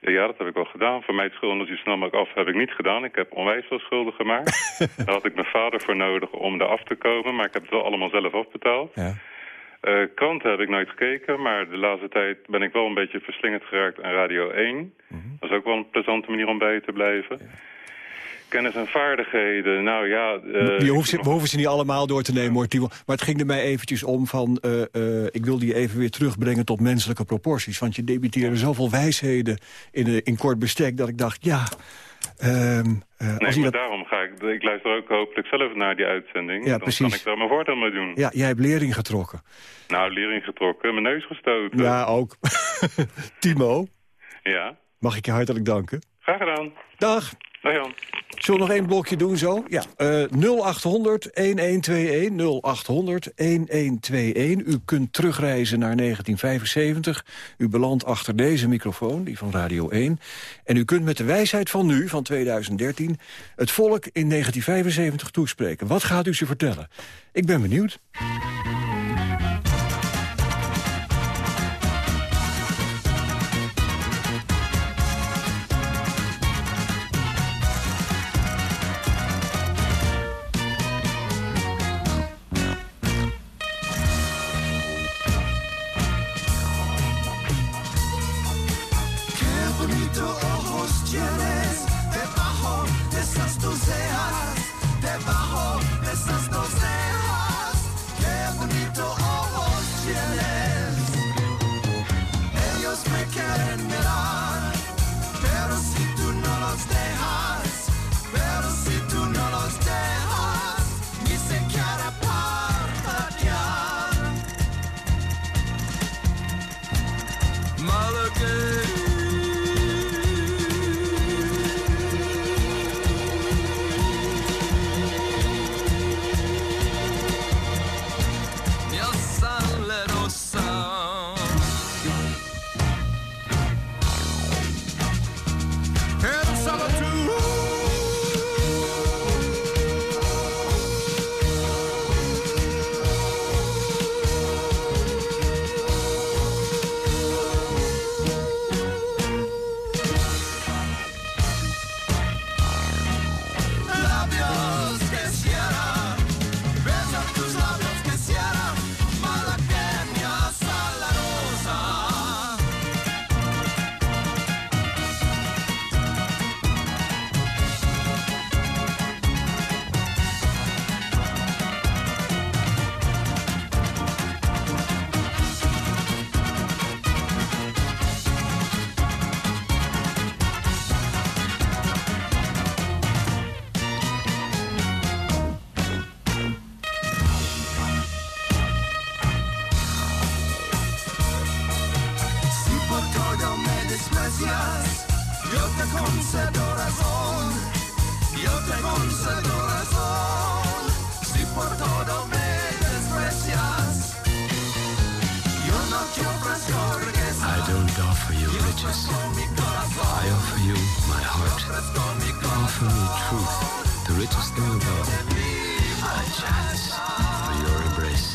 Speaker 13: Ja, dat heb ik al gedaan. Voor mij schulden zo snel mogelijk af heb ik niet gedaan. Ik heb onwijs veel schulden gemaakt. [laughs] Daar had ik mijn vader voor nodig om er af te komen. Maar ik heb het wel allemaal zelf afbetaald.
Speaker 4: Ja.
Speaker 13: Eh, kranten heb ik nooit gekeken. Maar de laatste tijd ben ik wel een beetje verslingerd geraakt aan Radio 1. Dat is ook wel een plezante manier om bij te blijven. Kennis en vaardigheden. Nou ja... eh,
Speaker 4: je hoeft ze, we hoeven ze niet allemaal door te nemen, hoor, Timo. Maar het ging er mij eventjes om van... eh, ik wil die even weer terugbrengen tot menselijke proporties. Want je debiteerde zoveel wijsheden in, in kort bestek... dat ik dacht, ja... ehm, eh,
Speaker 13: Nee,
Speaker 4: als je
Speaker 13: maar
Speaker 4: dat,
Speaker 13: daarom ga ik... Ik luister ook hopelijk zelf naar die uitzending.
Speaker 4: Ja,
Speaker 13: Dan
Speaker 4: precies.
Speaker 13: kan ik daar mijn voordeel mee doen.
Speaker 4: ja, jij hebt lering getrokken.
Speaker 13: Nou, lering getrokken, mijn neus gestoten.
Speaker 4: Ja, ook. [laughs] Timo,
Speaker 13: Ja,
Speaker 4: mag ik je hartelijk danken.
Speaker 13: graag gedaan.
Speaker 4: Dag.
Speaker 13: Dag Jan.
Speaker 4: Zullen we nog één blokje doen zo? Ja, eh 0800 1121 0800 1121. U kunt terugreizen naar 1975. U belandt achter deze microfoon, die van Radio 1. En u kunt met de wijsheid van nu, van 2013... het volk in 1975 toespreken. Wat gaat u ze vertellen? Ik ben benieuwd.
Speaker 14: Desprecias, yo te concedo razón, yo te concedo razón. Si por todo me desprecias, yo no te ofrezco riqueza.
Speaker 15: I don't offer you riches. I offer you my heart. Offer me truth, the richest thing of all. A chance for your embrace.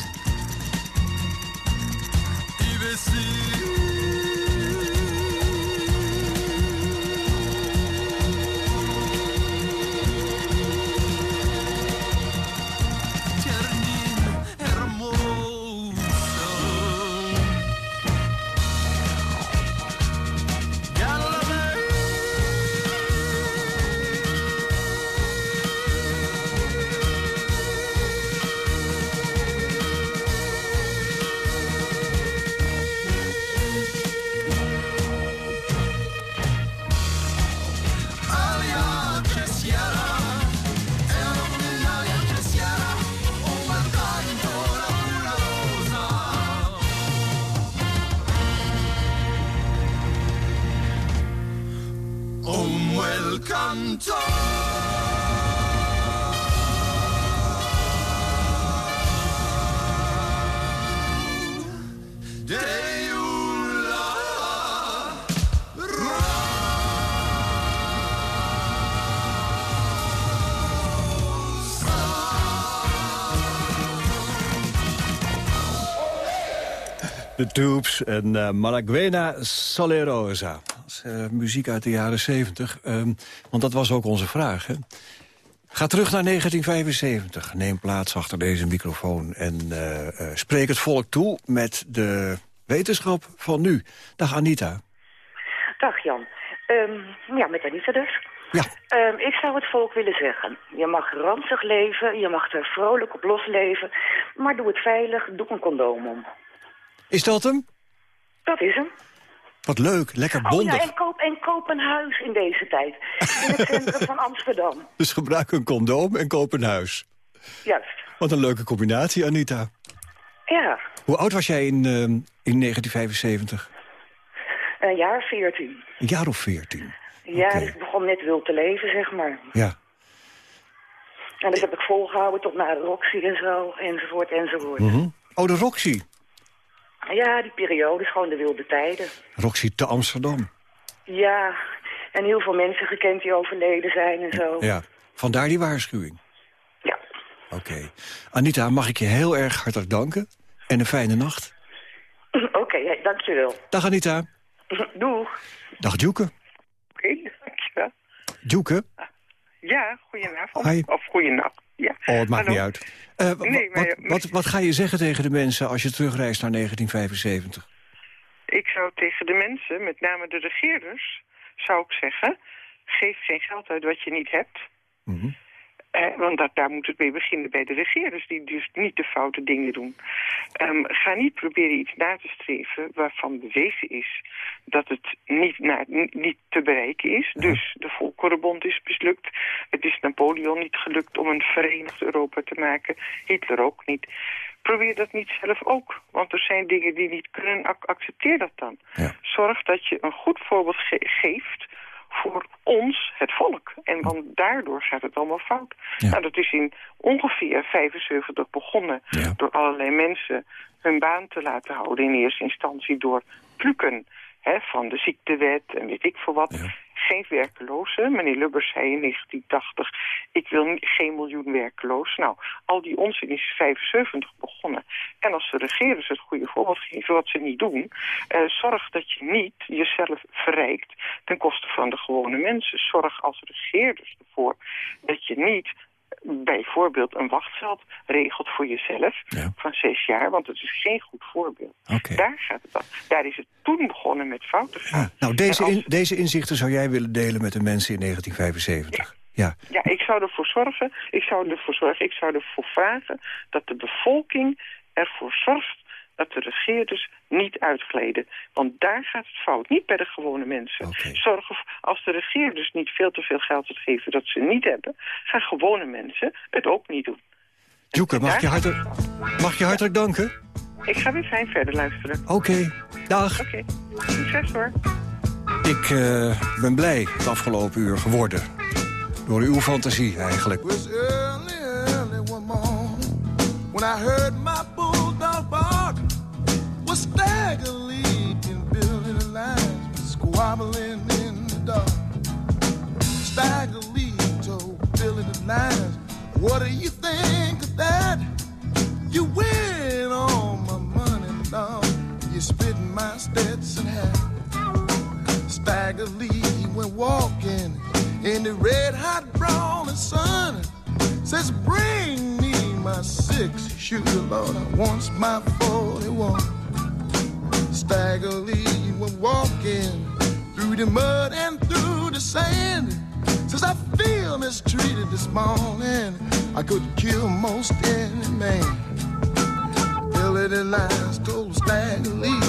Speaker 4: Tubes en uh, Malaguena Solerosa. Dat is uh, muziek uit de jaren 70. Um, want dat was ook onze vraag. Hè? Ga terug naar 1975. Neem plaats achter deze microfoon. En uh, spreek het volk toe met de wetenschap van nu. Dag Anita.
Speaker 16: Dag Jan. Um, ja, met Anita dus.
Speaker 4: Ja.
Speaker 16: Um, ik zou het volk willen zeggen. Je mag ranzig leven, je mag er vrolijk op losleven. Maar doe het veilig, doe een condoom om.
Speaker 4: Is dat hem?
Speaker 16: Dat is hem.
Speaker 4: Wat leuk, lekker bondig.
Speaker 16: Oh ja, en koop, en koop een huis in deze tijd. In het centrum van Amsterdam. [laughs]
Speaker 4: Dus gebruik een condoom en koop een huis.
Speaker 16: Juist.
Speaker 4: Wat een leuke combinatie, Anita.
Speaker 16: Ja.
Speaker 4: Hoe oud was jij in, uh, in 1975?
Speaker 16: Een jaar 14.
Speaker 4: Een jaar of 14?
Speaker 16: Ja, okay. dus ik begon net wild te leven, zeg maar.
Speaker 4: Ja.
Speaker 16: En dat heb ik volgehouden tot naar de Roxy en zo, enzovoort, enzovoort.
Speaker 4: Mm -hmm. Oh, de Roxy.
Speaker 16: Ja, die periode is gewoon de wilde tijden.
Speaker 4: Roxy te Amsterdam.
Speaker 16: Ja, en heel veel mensen gekend die overleden zijn en zo.
Speaker 4: Ja, vandaar die waarschuwing.
Speaker 16: Ja.
Speaker 4: Oké. Okay. Anita, mag ik je heel erg hartelijk danken. En een fijne nacht. [laughs]
Speaker 16: Oké, okay, dankjewel.
Speaker 4: Dag Anita. [laughs]
Speaker 16: Doeg.
Speaker 4: Dag Djoeke.
Speaker 17: Oké, okay, dankjewel.
Speaker 4: Djoeke.
Speaker 17: Ja, goedenavond.
Speaker 4: Hi.
Speaker 17: Of goedenacht. Ja.
Speaker 4: Oh, het maakt
Speaker 17: Hallo.
Speaker 4: niet uit. Uh,
Speaker 17: nee, maar,
Speaker 4: wat, wat, wat, ga je zeggen tegen de mensen als je terugreist naar 1975?
Speaker 17: Ik zou tegen de mensen, met name de regeerders, zou ik zeggen... geef geen geld uit wat je niet hebt.
Speaker 4: Mm -hmm.
Speaker 17: Eh, want dat, daar moet het mee beginnen bij de regeerders, die dus niet de foute dingen doen. Um, ga niet proberen iets na te streven waarvan bewezen is dat het niet, na, niet te bereiken is. Dus de Volkerenbond is mislukt. Het is Napoleon niet gelukt om een verenigd Europa te maken. Hitler ook niet. Probeer dat niet zelf ook. Want er zijn dingen die niet kunnen. Ac accepteer dat dan.
Speaker 4: Ja.
Speaker 17: Zorg dat je een goed voorbeeld ge geeft voor ons, het volk. En want daardoor gaat het allemaal fout.
Speaker 4: Ja.
Speaker 17: Nou, dat is in ongeveer 75 begonnen
Speaker 4: ja.
Speaker 17: door allerlei mensen hun baan te laten houden. In eerste instantie door plukken hè, van de ziektewet en weet ik veel wat.
Speaker 4: Ja.
Speaker 17: Geen werklozen. Meneer Lubbers zei in 1980, ik wil geen miljoen werklozen. Nou, al die onzin is 75 begonnen. En als de regeerders het goede voorbeeld geven, wat ze niet doen... Uh, zorg dat je niet jezelf verrijkt ten koste van de gewone mensen. Zorg als regeerders ervoor dat je niet bijvoorbeeld een wachtgeld regelt voor jezelf
Speaker 4: ja.
Speaker 17: van zes jaar, want dat is geen goed voorbeeld.
Speaker 4: Okay.
Speaker 17: Daar gaat het dan. Daar is het toen begonnen met fouten gaan.
Speaker 4: Ja. Nou, deze,
Speaker 17: als...
Speaker 4: in, deze inzichten zou jij willen delen met de mensen in 1975?
Speaker 17: Ja. ja, ik zou ervoor zorgen, ik zou ervoor zorgen, ik zou ervoor vragen dat de bevolking ervoor zorgt dat de regeerders niet uitgleden. Want daar gaat het fout, niet bij de gewone mensen.
Speaker 4: Okay.
Speaker 17: Zorg als de regeerders niet veel te veel geld geven dat ze niet hebben... gaan gewone mensen het ook niet doen.
Speaker 4: Joeke, mag, je hartelijk, mag je hartelijk danken?
Speaker 17: Ik ga weer fijn verder luisteren.
Speaker 4: Oké, okay. dag.
Speaker 17: Oké, okay. succes hoor.
Speaker 4: Ik uh, ben blij het afgelopen uur geworden. Door uw fantasie eigenlijk.
Speaker 18: Early, early one morning, when I heard What do you think of that? You win all my money, dog. You spit my Stetson hat. Stagger Lee went walking in the red hot brawling sun. Says, bring me my six shooter, Lord. I want my 41. Stagger Lee went walking through the mud and through the sand. Says, I feel mistreated this morning. I could kill most any man. Billy the Lions told Staggerly,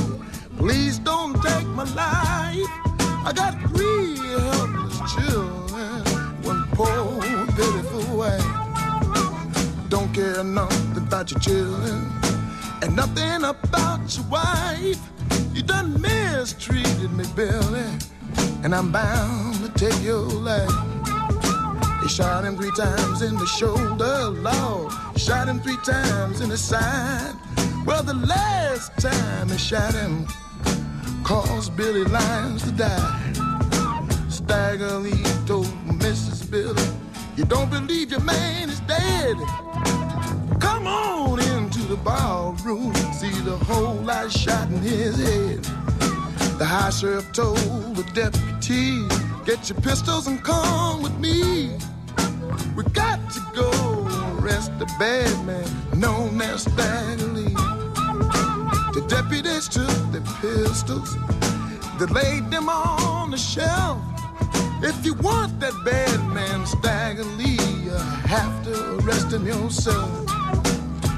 Speaker 18: please don't take my life. I got three helpless children, one poor pitiful wife. Don't care nothing about your children and nothing about your wife. You done mistreated me, Billy, and I'm bound to take your life. He shot him three times in the shoulder, Lord. Shot him three times in the side. Well, the last time he shot him caused Billy Lyons to die. Stagger Lee told Mrs. Billy, You don't believe your man is dead? Come on into the ballroom, see the hole I shot in his head. The high sheriff told the deputy, Get your pistols and come with me. We got to go arrest the bad man known as Stagger The deputies took the pistols, they laid them on the shelf. If you want that bad man Stagger you have to arrest him yourself.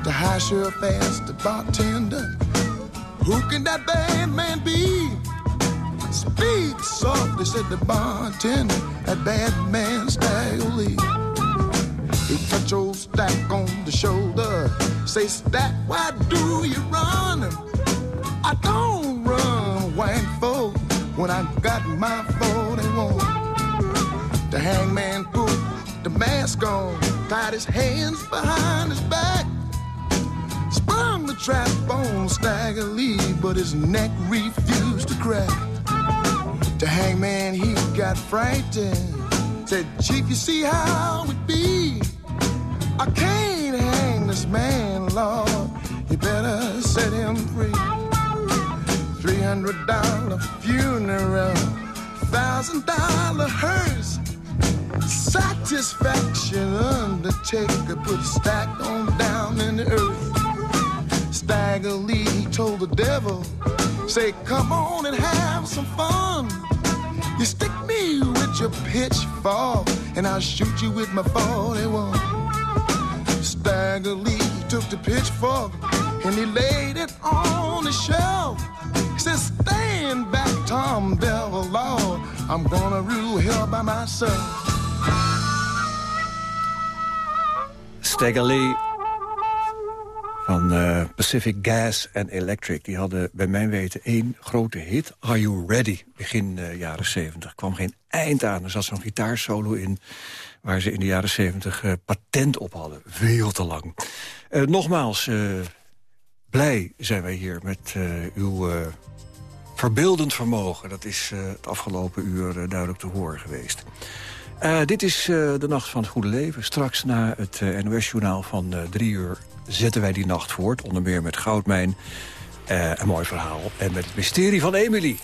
Speaker 18: The high sheriff asked the bartender, Who can that bad man be? Speak softly, said the bartender, that bad man Stagger. He old Stack on the shoulder, say, Stack, why do you run? I don't run, white folk, when I got my 41. The hangman put the mask on, tied his hands behind his back. Sprung the trap on Stagger Lee, but his neck refused to crack. The hangman, he got frightened. Said, Chief, you see how it be? I can't hang this man, Lord. You better set him free. Three hundred dollar funeral, thousand dollar hearse. Satisfaction undertaker put stack on down in the earth. Stagger Lee told the devil, say, come on and have some fun. You stick me with your pitchfork, and I'll shoot you with my 41. Lee took the pitchfork, and he laid it on the shelf. He said, stand back, Tom Devil, Lord. I'm gonna rule hell by myself.
Speaker 4: Stagger Lee van eh, Pacific Gas and Electric. Die hadden bij mijn weten één grote hit. Are You Ready? Begin uh, jaren 70. kwam geen eind aan. Er zat zo'n gitaarsolo in waar ze in de jaren 70 uh, patent op hadden. Veel te lang. nogmaals, blij zijn wij hier met uw verbeeldend vermogen. Dat is het afgelopen uur duidelijk te horen geweest. Dit is de Nacht van het Goede Leven. Straks na het NOS-journaal van drie uur zetten wij die nacht voort. Onder meer met Goudmijn. een mooi verhaal. En met het mysterie van Emily.